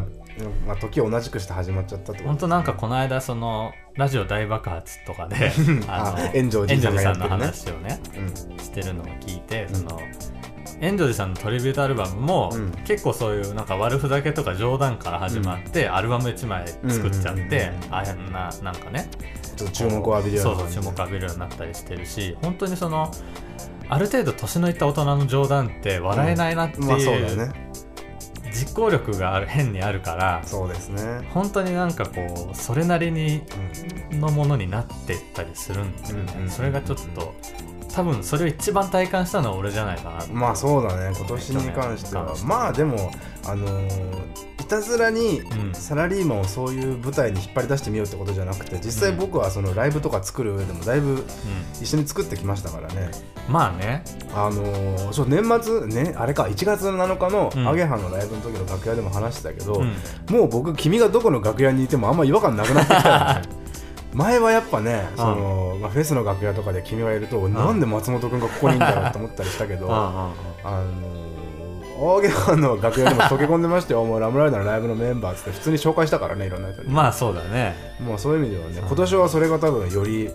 まあ、時を同じくして始まっちゃったと。本当なんかこの間そのラジオ大爆発とかであの炎上寺さんさんの話をねうん。してるのを聞いてその炎上寺さんのトリビュートアルバムも、うん。結構そういうなんか悪ふざけとか冗談から始まって、アルバム1枚作っちゃって、うんうんうんうん。ああんななんかね。注目を浴びるようになったりしてるし本当にそのある程度年のいった大人の冗談って笑えないなっていう、まあそうだよね実行力がある変にあるからそうですね、本当になんかこうそれなりにうん。のものになってったりするんだよね、うんうんうんそれがちょっと多分それを一番体感したのは俺じゃないかなまあそうだね。今年に関しては。まあでもあのーいたずらにうん。サラリーマンをそういう舞台に引っ張り出してみようってことじゃなくて実際僕はそのライブとか作る上でもだいぶ一緒に作ってきましたからね。うんまあね。あのーそう年末ねあれか1月7日のうん。アゲハのライブの時の楽屋でも話してたけど、うん。もう僕君がどこの楽屋にいてもあんま違和感なくなってきたよね 前はやっぱね、そのまあ、フェスの楽屋とかで君がいると、なんで松本君がここにいるんだろうと思ったりしたけど、あの大げさの楽屋にも溶け込んでましたよ、もうラムライダーのライブのメンバーっつって普通に紹介したからね、いろんな人に。まあそうだねまあそういう意味ではね、今年はそれが多分より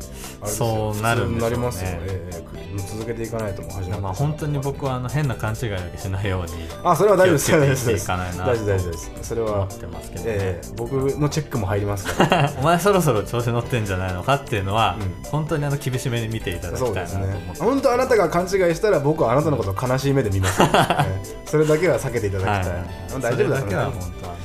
そうなるんなりますよ、ええ続けていかないともう始ま本当に僕はあの変な勘違いだけしないようにあそれは大丈夫です大丈夫です大丈夫です。それは思ってますけどね、ええ僕のチェックも入りますから。お前そろそろ調子乗ってんじゃないのかっていうのは、うん。本当にあの厳しめに見ていただきたそいうなと思って、本当あなたが勘違いしたら僕はあなたのことを悲しい目で見ます、え えそれだけは避けていただきたい、はい。大丈夫だそれだけはね本当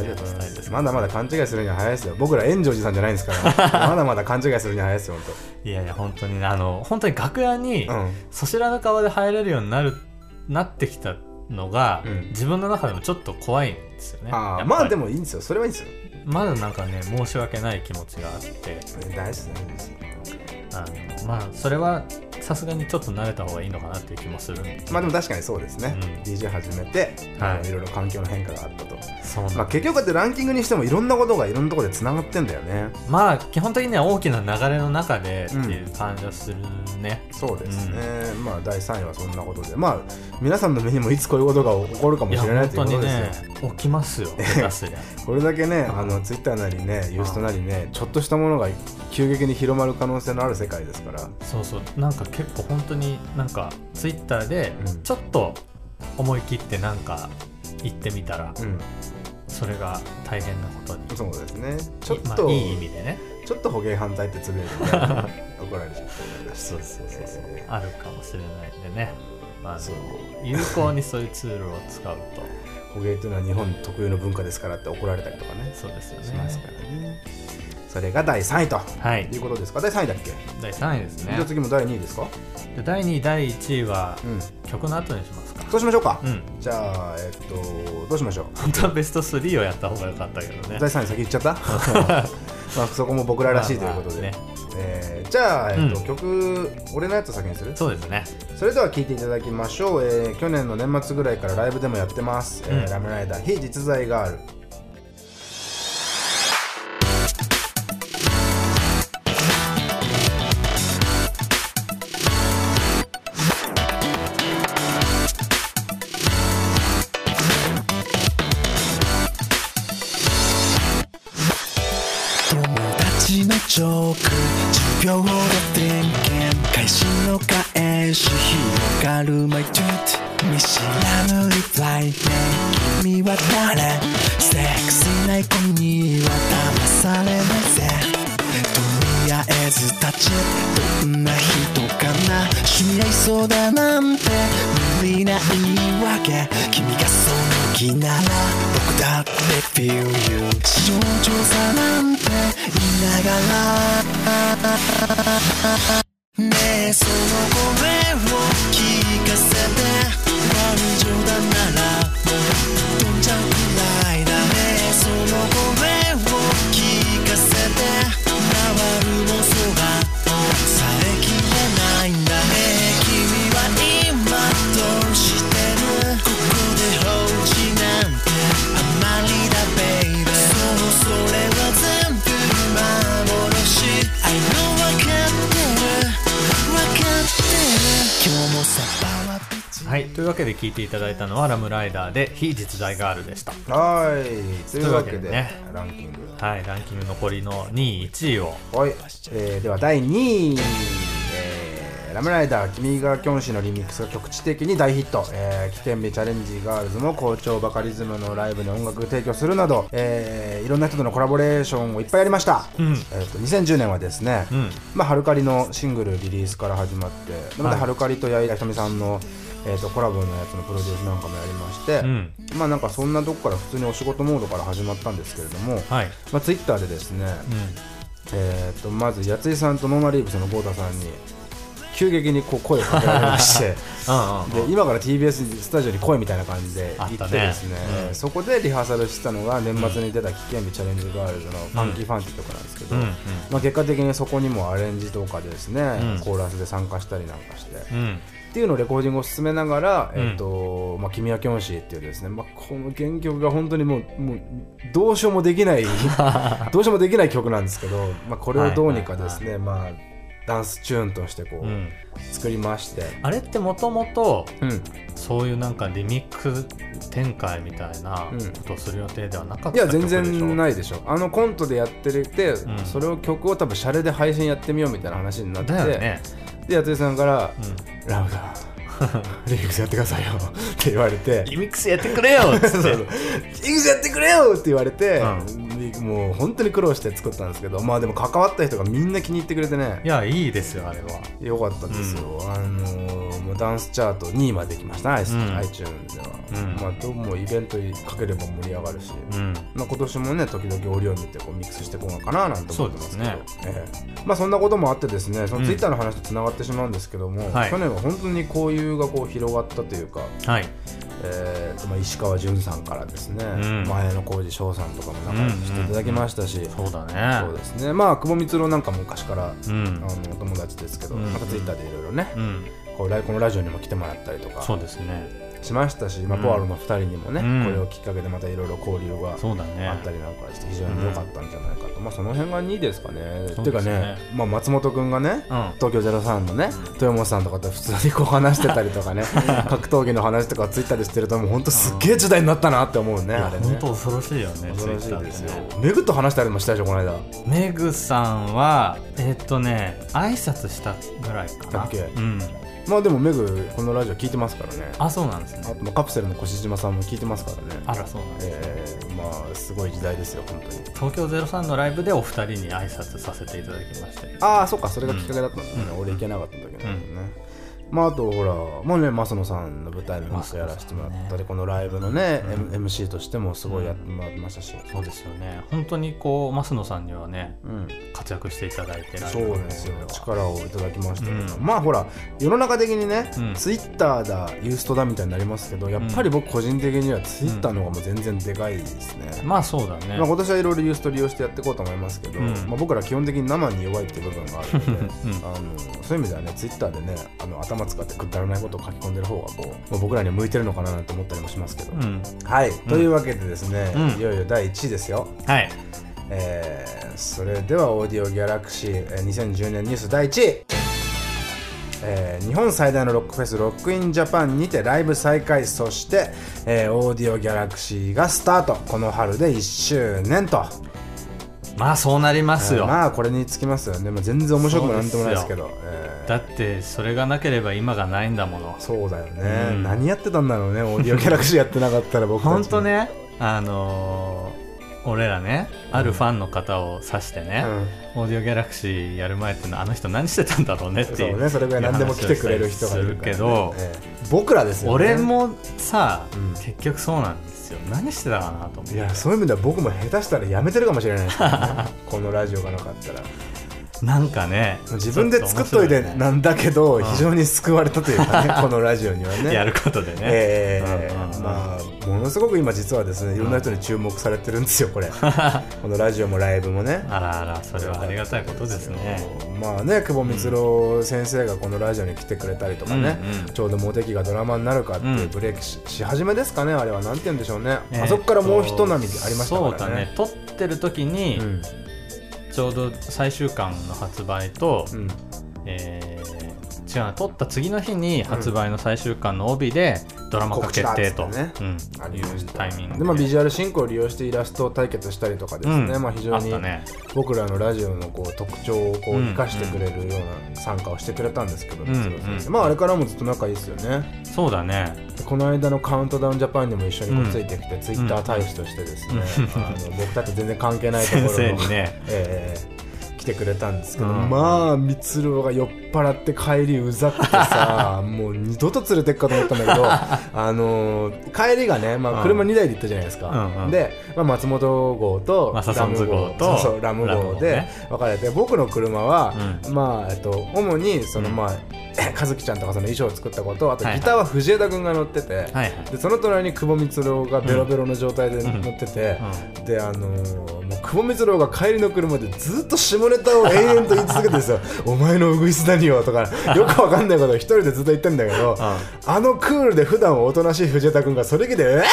あの大丈夫お願いしたいです。まだまだ勘違いするには早いですよ。僕ら炎上寺さんじゃないんですから。まだまだ勘違いするには早いですよいやいや本当にねあの本当に楽屋に本そちらの側で入れるようになるなってきたのが、うん。自分の中でもちょっと怖いんですよね。当、あまあでもいいんですよ。それはいいんですよ。まだなんかね申し訳ない気持ちがあって。大事ですあのまあそれはさすがにちょっと慣れた方がいいのかなっていう気もするんで。まあでも確かにそうですね、うん。DJ 始めて、はい。い、いろいろ環境の変化があったと、そうなんまあ、結局ってランキングにしてもいろんなことがいろんなところでつながってんだよね。まあ基本的には大きな流れの中でっていう感じはするね、そうですね、まあ第3位はそんなことで。まあ皆さんの目にもいつこういうことが起こるかもしれないということですよ、ね起きますよ これだけねあのツイッターなりねユーストなりねちょっとしたものが急激に広まる可能性のある世界ですから。そうそう。なんか結構本当になんかツイッターでうん。ちょっと思い切ってなんか言ってみたら、うん。それが大変なことにそうですね。ちょっまあと、いい意味でね。ちちょっと捕鯨反対ってつぶやいて 怒られちゃった思い出してそうそうそうそう、えあるかもしれないんでね。まあそう。有効にそういうツールを使うと。捕鯨というのは日本特有の文化ですからって怒られたりとかね。そうですよね。しますからねそれが第3位とはい。いうことですか？第3位だっけ、第3位ですね。じゃあ次も第2位ですか？で第2位第1位はうん。曲の後にしますか。そうしましょうか、うん。じゃあえっとどうしましょう？本当はベスト3をやった方が良かったけどね。第3位先言っちゃった？まあそこも僕ららしいということで、まあまあね。えーじゃあ、えっとうん。曲俺のやつ先にする？そうですね。それでは聴いていただきましょう、えー去年の年末ぐらいからライブでもやってます、えーうん。ラムライダー非実在ガール広がる My tweet 見知らぬリプライね君は誰セクシーな子には騙されないぜとりあえず立ちどんな人かな知り合いそうだなんて無理な言いわけ君がその気なら僕だって feel you. 市場調査なんて言いながらねえその声を聞かせて悪い冗談ならもう飛んじというわけで聴いていただいたのはラムライダーで非実在ガールでした。はい。というわけでね。ランキング。はいランキング残りの2位1位を。はい、えーでは第2位、えーラムライダー君がキョンシーのリミックスが局地的に大ヒット、えー、起点日チャレンジガールズも好調バカリズムのライブに音楽提供するなど、えーいろんな人とのコラボレーションをいっぱいやりました、うん。えー、と2010年はですね、うん。まあ、ハルカリのシングルリリースから始まってでまたはい。ハルカリと矢井田ひとみさんの、えー、とコラボのやつのプロデュースなんかもやりまして、うん。まあなんかそんなとこから普通にお仕事モードから始まったんですけれども、はい。まあ、ツイッターでですね、うえー、とまずやついさんとノーマリーブスの豪太さんに急激にこう声をかけられまして んうんうん。で今から TBS スタジオに来いみたいな感じで行あってですね。うん。そこでリハーサルしてたのが年末に出た「危険日チャレンジガールズ」の「ファンキーファンキー」とかなんですけど、うん。うん。まあ、結果的にそこにもアレンジとかですね、うん。コーラスで参加したりなんかして、っうんていうのをレコーディングを進めながら「うん。えっとまあ、君はキョンシー」っていうですね、まあ、この原曲が本当にもうもうどうしようもできない どうしようもできない曲なんですけど、まあ、これをどうにかですね、まあ、ダンスチューンとしてこう、うん。作りまして、あれってもともとうん、そういうなんかリミックス展開みたいなうん。ことをする予定ではなかったいや全然ないでしょ。あのコントでやってて、ん。それを曲を多分シャレで配信やってみようみたいな話になって、だよね、でやついさんからうん「ラムだ リミックスやってくださいよ」って言われて。リミックスやってくれよって。リミックスやってくれよって言われて、うもう本当に苦労して作ったんですけどまあでも関わった人がみんな気に入ってくれてね。いやいいですよあれは。よかったですよ、あのーもうダンスチャート2位まで来ました、ねうん。iTunes では、うん。まあどうもイベントにかければ盛り上がるし、うん。まあ、今年もね時々折を見てこうミックスしていこうのかななんて思ってますけど。そうええ。まあそんなこともあってですねそのツイッターの話とつながってしまうんですけども、はい。去年は本当に交友がこう広がったというか、はいえーとまあ、石川潤さんからですね、ん。前野浩二翔さんとかも仲良くしていただきましたし、そうだね。そうですね。まあ久保光郎なんかも昔から、うん。あのお友達ですけど、うん。またツイッターでいろいろね、うん。こうこのラジオにも来てもらったりとか。そうですねしましたし、まあ、うん。ポアロの2人にもね、うん。これをきっかけでまたいろいろ交流がそうだね。あったりなんかして非常に良かったんじゃないかと、まあその辺が2位ですかね。そうていうかねね、まあ、松本君がね、うん。東京03のね、豊本さんとかと普通にこう話してたりとかね 格闘技の話とかツイッターでしてるともう本当すっげえ時代になったなって思うねあれね。本当恐ろしいよね恐ろしいですよ。ね。メグと話したりもしたでしょこの間。メグさんはえっとね挨拶したぐらいかな。だっけ？うんまあでもメグこのラジオ聞いてますからね。あそうなんですあねとまあカプセルの越島さんも聞いてますからね。あらそうなんですね、えーまあすごい時代ですよ本当に。東京03のライブでお二人に挨拶させていただきましたああそっかそれがきっかけだったんだね、うん。俺行けなかったんだけどね、まああとほらもうね増野さんの舞台のなんかやらせてもらったり、このライブのね、M- MC としてもすごいやってもらってましたし、そうですよね。本当にこう増野さんにはねうん。活躍していただいてそうですよ。は。力をいただきましたけど、うん。まあほら世の中的にね、うん。ツイッターだユーストだみたいになりますけどやっぱり僕個人的にはツイッターの方がもう全然でかいですね、まあそうだね、まあ、今年はいろいろユースト利用してやっていこうと思いますけど、うん。まあ、僕ら基本的に生に弱いっていう部分があるので、うん。あのそういう意味ではねツイッターでねあの頭使ってくだらないことを書き込んでる方がこう、まあ僕らには向いてるのかななんて思ったりもしますけど、うん。はい、というわけでですね、うん。いよいよ第1位ですよ、はい。えーそれではオーディオギャラクシー2010年ニュース第1位。えー日本最大のロックフェスロックインジャパンにてライブ再開そして、えーオーディオギャラクシーがスタート。この春で1周年とまあそうなりますよ、まあこれにつきますよね、まあ、全然面白くもなんともないですけど。えーだってそれがなければ今がないんだもの。そうだよね、うん。何やってたんだろうねオーディオギャラクシーやってなかったら僕たち。本当ね。あのー俺らねあるファンの方を指してね、オーディオギャラクシーやる前ってのあの人何してたんだろうねっうん、ていうそうねそれぐらい何でも来てくれる人がいるね、けど、ええ。僕らですよね。俺もさ、うん。結局そうなんですよ。何してたかなと思って。いやそういう意味では僕も下手したらやめてるかもしれないですね。このラジオがなかったらなんかね自分で作っといてなんだけど、ん。非常に救われたというかね このラジオにはね。やることでね、ええうんうんうん。まあものすごく今実はですねいろんな人に注目されてるんですよこれ。このラジオもライブもね。あらあらそれはありがたいことですね。まあね久保光郎先生がこのラジオに来てくれたりとかね、うんうんちょうどモテキがドラマになるかっていうブレーキし,、し始めですかねあれは。なんて言うんでしょうね、えーあそこからもう一波ありましたからね。だね。撮ってる時に、うんちょうど最終巻の発売と、うん。えー違うな撮った次の日に発売の最終巻の帯でドラマ化決定と、告知だっつってうん。いうタイミングで。まあ、ビジュアル進行を利用してイラスト対決したりとかですね、うん。まあ、非常に僕らのラジオのこう特徴をこううん生かしてくれるような参加をしてくれたんですけど、うんうん。まああれからもずっと仲いいですよね。そうだね。でこの間のカウントダウンジャパンにも一緒にこうついてきて、ツイッター大使としてですね、あの僕たち全然関係ないところ 先の生にね。えー来てくれたんですけど、うん。まあ光郎が酔っ払って帰りうざくてさ もう二度と連れてっかと思ったんだけど あのー帰りがね、まあ、うん。車2台で行ったじゃないですか、うんうん。で、まあ、松本号とマサソンズ号とラムそうそうラムラム号で分かれて僕の車は、うまあえっと、主にその、うん。まあ 和樹ちゃんとかその衣装を作ったことあとギターは藤枝君が乗ってて、はいはい。でその隣に久保光郎がベロベロの状態で乗ってて、であのーもう久保光郎が帰りの車でずっと下ネタを永遠と言い続けてですよ「お前のウグイス何よ」とかよくわかんないことを一人でずっと言ってんだけど、あのクールで普段おとなしい藤枝君がそれきで「うわ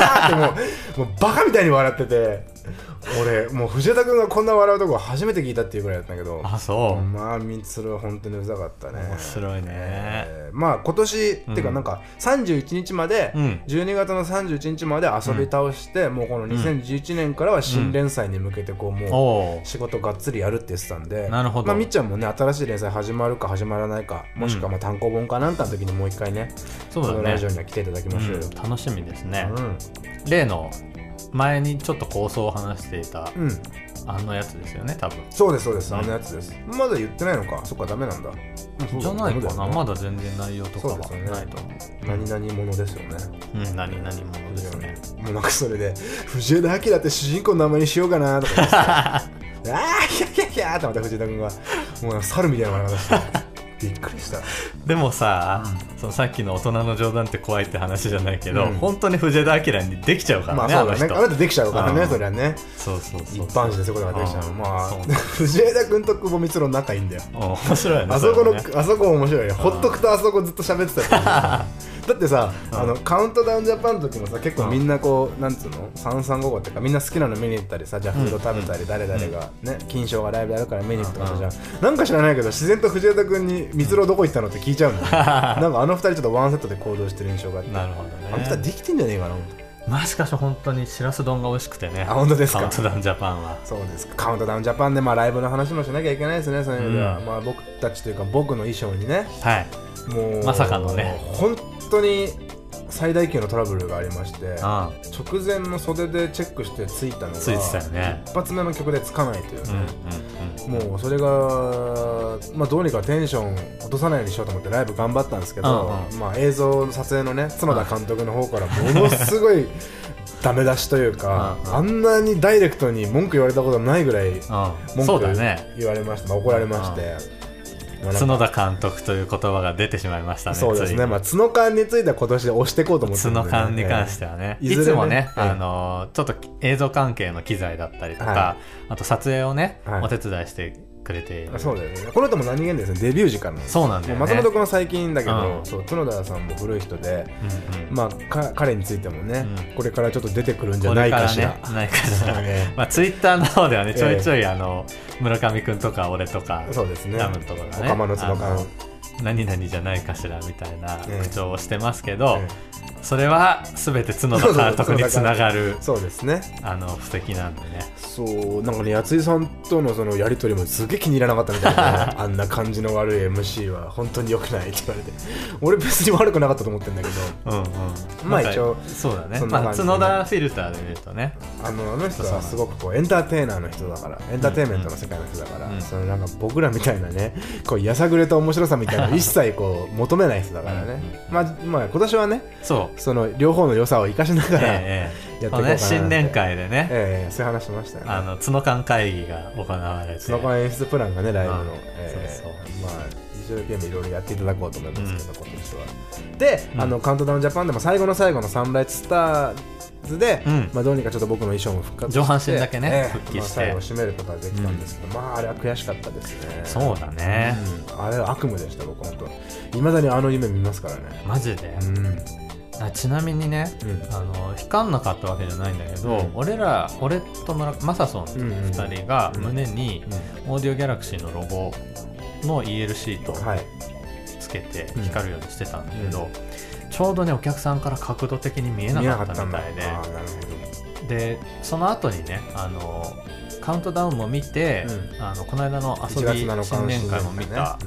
ー!」ってもうもうバカみたいに笑ってて 俺もう藤枝君がこんな笑うとこ初めて聞いたっていうぐらいだったけどあそう、まあ光郎は本当にうざかったね。面白いね。えーまあ今年、っていうかなんか31日まで、うん。12月の31日まで遊び倒して、もうこの2011年からは新連載に向けてこうもおう。仕事がっつりやるって言ってたんでなるほど。まあ、みっちゃんもね新しい連載始まるか始まらないかもしくはまあ単行本かなんかの時にもう一回ね、そうだね。ラジオには来ていただきましょうよ、うん。楽しみですね、うん。例の前にちょっと構想を話していたうん。あのやつですよね多分。そうですそうです。あのやつです、まだ言ってないのか？そっかダメなんだ。じゃないかな。まだだ全然内容とかはないと思う。何々ものですよね。うん何々ものですね。もうなんかそれで藤枝明って主人公の名前にしようかなとか言って あーキャキャキャーってまた藤枝君がもう猿みたいな笑い方してびっくりした。でもさ、そのさっきの大人の冗談って怖いって話じゃないけど、うん。本当に藤枝明にできちゃうからね、まあそうだね。あなたできちゃうからねうん。それはね。そうそうそう一般紙でそういうことができちゃううん。まあ藤枝君と久保光郎仲いいんだよ。面白いよね。あそこのれねあそこ面白いねほっとくとあそこずっと喋ってたよ だってさうん。あのカウントダウンジャパンの時もさ結構みんなこうなんつうの？三三五五っていうかみんな好きなの見に行ったりさじゃあフード食べたり誰々がね金賞がライブやるから見に行くとかじゃん。なんか知らないけど自然と藤枝君に光郎どこ行ったのって聞いちゃうんだよ なんかあの二人ちょっとワンセットで行動してる印象があって。なるほどね。あの二人できてんじゃねえかなまあしかし本当にしらす丼が美味しくてね。あ本当ですか？カウントダウンジャパンは。そうです。かカウントダウンジャパンで、まあ、ライブの話もしなきゃいけないですね。そういう意味では、うん。まあ、僕たちというか僕の衣装にね。はい。もうまさかのね。本当に最大級のトラブルがありましてあ直前の袖でチェックしてついたのが一発目の曲でつかないといううんね、うんもうそれが、まあ、どうにかテンション落とさないようにしようと思ってライブ頑張ったんですけど、うんまあ、映像の撮影のね角田監督の方からものすごい ダメ出しというか、あんなにダイレクトに文句言われたことないぐらい文句言われました、まあ、怒られまして、角田監督という言葉が出てしまいましたねそうですね、まあ、角感については今年で押していこうと思ってるんで角感に関してはね、いええ。いつもね、ええ。あのちょっと映像関係の機材だったりとか、はあと撮影をね、はい。お手伝いしてくれて。そうだよね。この人も何気にですねデビュー時からそうなんだよね。も松本君は最近だけど、うん。そう角田さんも古い人で、うんうん。まあ、か彼についてもね、うん。これからちょっと出てくるんじゃないかしら。ねないかしら、えまあ、ツイッターの方ではねえちょいちょい、あの村上くんとか俺とかえそうですね。ラムとかがね。オカマの角何々じゃないかしらみたいなええ。口調をしてますけど、えそれは全て角田監督につながるえそうですね。あの布石なんでね。そうなんかね八井さんとのそのやり取りもすげえ気に入らなかったみたいな、ね、あんな感じの悪い MC は本当に良くないって言われて。俺別に悪くなかったと思ってんだけど。うんうん。まあ一応そうだね。まあ、角田フィルターで見るとね。あのあの人はすごくこうエンターテイナーの人だからエンターテインメントの世界の人だから、うんそのなんか僕らみたいなねこうやさぐれた面白さみたいなの一切こう求めない人だからね、まあまあ今年はねそう。その両方の良さを生かしながら、やっていこうかな。ね新年会でね、ええそういう話しましたよね。あの角館会議が行われて。その演出プランがねライブの、うんええ。そうまあ一生懸命いろいろやっていただこうと思いますけど、今年は。で、うんあのカウントダウンジャパンでも最後の最後のサンライズスターズで、うん。まあ、どうにかちょっと僕の衣装も復活して上半身だけねええ復帰して。まあ、最後締めることができたんですけど、まああれは悔しかったですね。そうだね、うん。あれは悪夢でした僕本当いまだにあの夢見ますからね。マジで？ちなみにねうん。あの光んなかったわけじゃないんだけど、うん。俺ら俺と村マサソンうんうん2人がうん。胸にオーディオギャラクシーのロゴの EL シートつけてうん光るようにしてたんだけど、ちょうどねお客さんから角度的に見えなかかったみたいで。でその後にねあのカウントダウンも見て、うあのこの間のど遊び1月7日新の年会も見た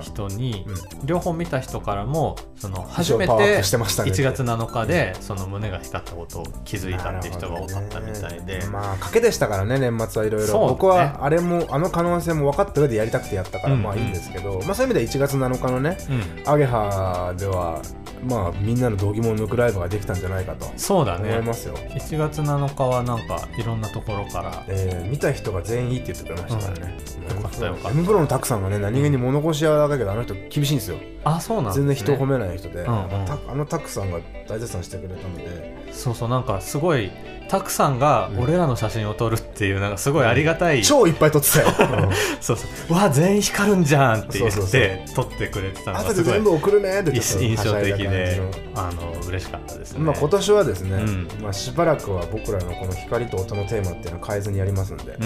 人に、う両方見た人からもその初めてプしてましたね。1月7日でその胸が光ったことを気づいたっていう人が多かったみたいで、まあ賭けでしたからね年末はいろいろ、僕はあれもあの可能性も分かった上でやりたくてやったから、うんまあいいんですけど、まあそういう意味で1月7日のねうん。アゲハではまあみんなの度肝を抜くライブができたんじゃないかとそうだね。思いますよ、1月7日はなんかいろんなところからえー見た人が全員いいって言ってくれましたからね、うん。よかったよかった。M プロのタクさんがね何気に物腰屋だけどあの人厳しいんですよ。あそうなんね、全然人を褒めない人で、うんうん。たあのタクさんが大絶賛してくれたのでそうそうなんかすごいたくさんがうん。俺らの写真を撮るっていうなんかすごいありがたい、超いっぱい撮ってたよ、う んそうそう。うわ全員光るんじゃんって言って撮ってくれてたのがすごい全部送るねって印象的であの嬉しかったですね、まあ、今年はですね、うん。まあ、しばらくは僕らのこの光と音のテーマっていうのを変えずにやりますんで、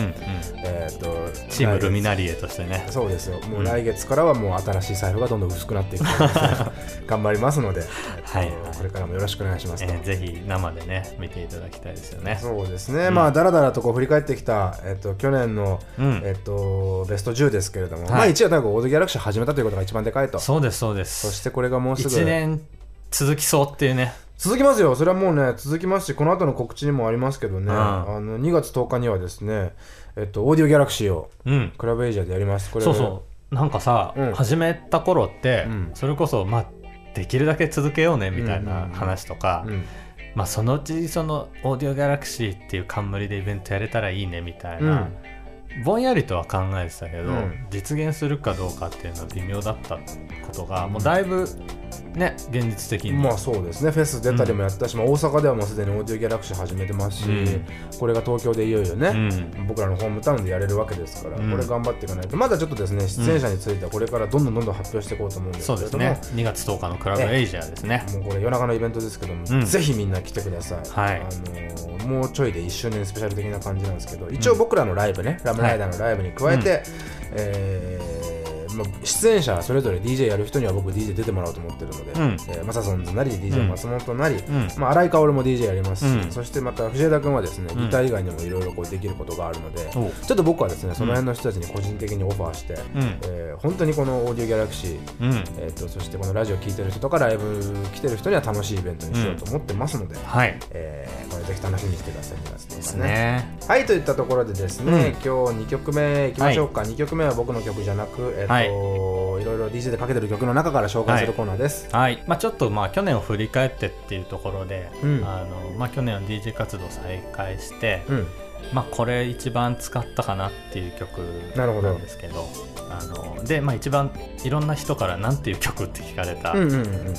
えー、とチームルミナナリエとしてね。そうですよ。もううん。来月からはもう新しい財布がどんどん薄くなっていく頑張りますので、はいこれからもよろしくお願いしますぜひ生でね見ていただきたいですよね。そうですね、うん。まあだらだらとこう振り返ってきた、えっと去年の、うん。えっとベスト10ですけれども、はい。まあ一応多分オードギャラクシー始めたということが一番でかいと。そそうですそうです。してこれがもうすぐ1年続きそうっていうね。続きますよ。それはもうね続きますしこの後の告知にもありますけどね、うん。あの2月10日にはですね、えっと、オーディオギャラクシーをうん。クラブエイジアでやります。これそうそう。なんかさ、うん。始めた頃って、うん。それこそまあできるだけ続けようねみたいうんうんなうん。話とか、うんまあそのうちそのオーディオギャラクシーっていう冠でイベントやれたらいいねみたいな、うん。ぼんやりとは考えてたけど、うん。実現するかどうかっていうのは微妙だったことが、もうだいぶね現実的に、まあそうですね。フェス出たりもやったし、まあ、大阪ではもうすでにオーディオギャラクシー始めてますし、うん。これが東京でいよいよね、うん。僕らのホームタウンでやれるわけですから、うん。これ頑張っていかないと。まだちょっとですね出演者についてはこれからどんどんどんどん発表していこうと思うんですけれども、ね。2月10日のクラブエイジアですね。もうこれ夜中のイベントですけども、うん。ぜひみんな来てください、はい。あのーもうちょいで1周年スペシャル的な感じなんですけど一応僕らのライブね、ラムライダーのライブに加えて、えーまあ、出演者それぞれ DJ やる人には僕 DJ 出てもらおうと思ってるので、うん。えーマサソンズなり DJ うん。松本なり、ん。まあ、新井薫も DJ やりますし、うん。そしてまた藤枝君はですねん。ギター以外にもいろいろこうできることがあるので、ちょっと僕はですねその辺の人たちに個人的にオファーして、ん。えー本当にこのオーディオギャラクシー、うん。えー、とそしてこのラジオ聴いてる人とかライブ来てる人には楽しいイベントにしようと思ってますので、はい。えーこれぜひ楽しみにしてください2月とですかね。ねはいといったところでですね、うん。今日2曲目いきましょうか、2曲目は僕の曲じゃなく、えっとはい。い、ろいろ DJ でかけてる曲の中から紹介するコーナーです、はい。まあ、ちょっとまあ去年を振り返ってっていうところで、うん。あのまあ、去年は DJ 活動再開して、うん。まあ、これ一番使ったかなっていう曲なんですけどあので、まあ、一番いろんな人から何ていう曲って聞かれた、うんうんうんうん。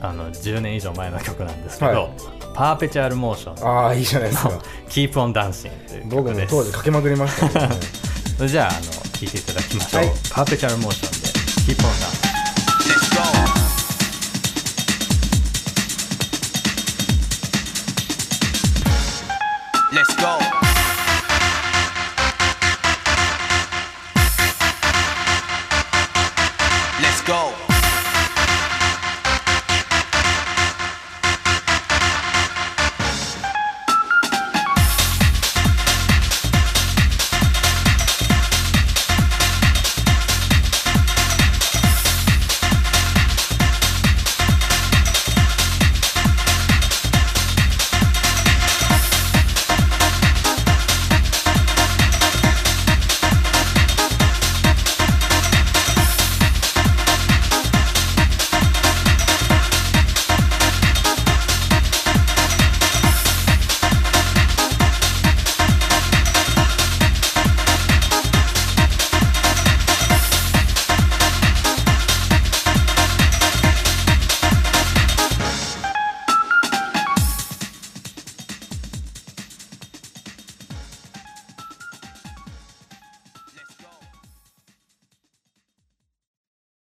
あの10年以上前の曲なんですけど、はい。パーペチュアルモーションああいいじゃないですか。の「Keep on Dancing」という僕も曲です。当時かけまくりましたね。じゃああの聴いていただきましょう、はい。パーペチュアルモーションで「Keep on